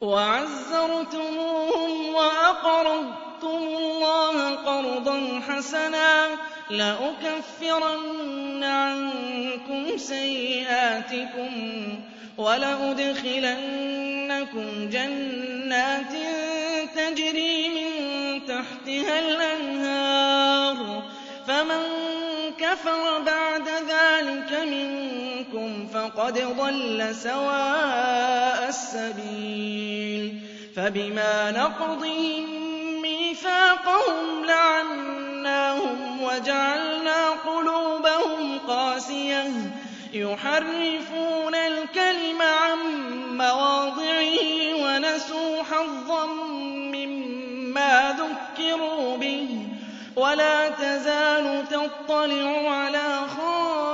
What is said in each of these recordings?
وعزرتموهم وأقرضتم الله قرضا حسنا لأكفرن عنكم سيئاتكم ولأدخلنكم جنات تجري من تحتها الأنهار فمن كفر بعد ذلك من فقد ضل سواء السبيل فبما نقضهم ميثاقهم لعناهم وجعلنا قلوبهم قاسية يحرفون الكلم عن مواضعه ونسوا حظا مما ذكروا به ولا تزال تطلع على خاص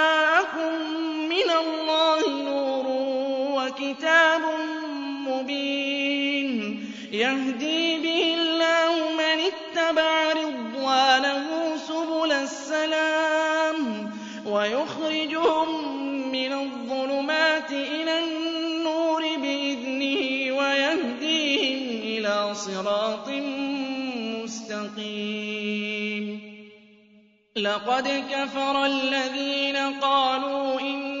كتاب مُّبِينٌ يَهْدِي بِهِ اللَّهُ مَنِ اتَّبَعَ رِضْوَانَهُ سُبُلَ السَّلَامِ وَيُخْرِجُهُم مِّنَ الظُّلُمَاتِ إِلَى النُّورِ بِإِذْنِهِ وَيَهْدِيهِمْ إِلَىٰ صِرَاطٍ مُّسْتَقِيمٍ. لَّقَدْ كَفَرَ الَّذِينَ قَالُوا إِنَّ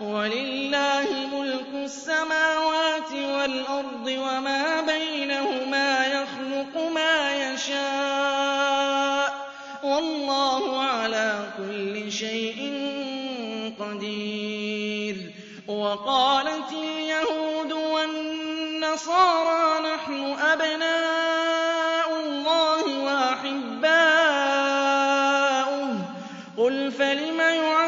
وَلِلَّهِ مُلْكُ السَّمَاوَاتِ وَالْأَرْضِ وَمَا بَيْنَهُمَا يَخْلُقُ مَا يَشَاءُ وَاللَّهُ عَلَى كُلِّ شَيْءٍ قَدِيرٌ وَقَالَتِ الْيَهُودُ وَالنَّصَارَى نَحْنُ أَبْنَاءُ اللَّهِ وَأَحِبَّاؤُهُ قُلْ فَلِمَ يعلم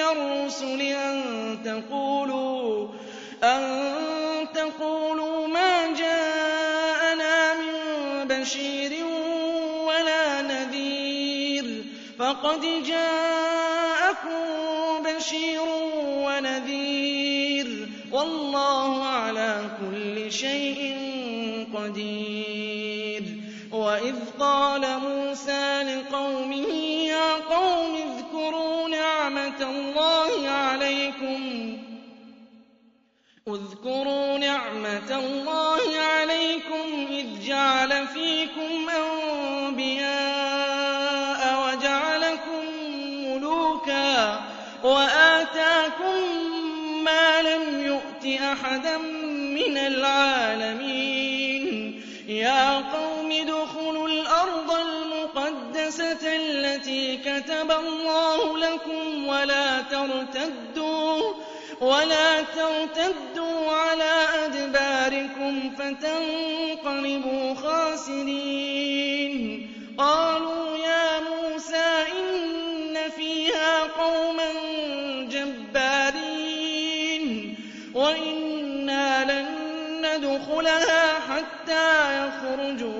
مِنَ الرُّسُلِ أَن تَقُولُوا أَن تَقُولُوا مَا جَاءَنَا مِن بَشِيرٍ وَلَا نَذِيرٍ. فَقَدْ جَاءَكُم بَشِيرٌ وَنَذِيرٌ. وَاللَّهُ عَلَى كُلِّ شَيْءٍ قَدِيرٌ. وَإِذْ قَالَ مُوسَى لِقَوْمِهِ يَا قَوْمِ نعمة الله عليكم. اذكروا نعمة الله عليكم إذ جعل فيكم أنبياء وجعلكم ملوكا وآتاكم ما لم يؤت أحدا من العالمين. يا قوم ادخلوا الأرض المقدسة التي كتب الله لكم ولا ترتدوا ولا ترتدوا على أدباركم فتنقلبوا خاسرين. قالوا يا موسى إن فيها قوما جبارين وإنا لن ندخلها حتى يخرجوا.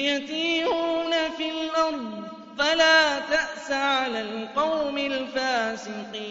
يتيهون في الأرض فلا تأس على القوم الفاسقين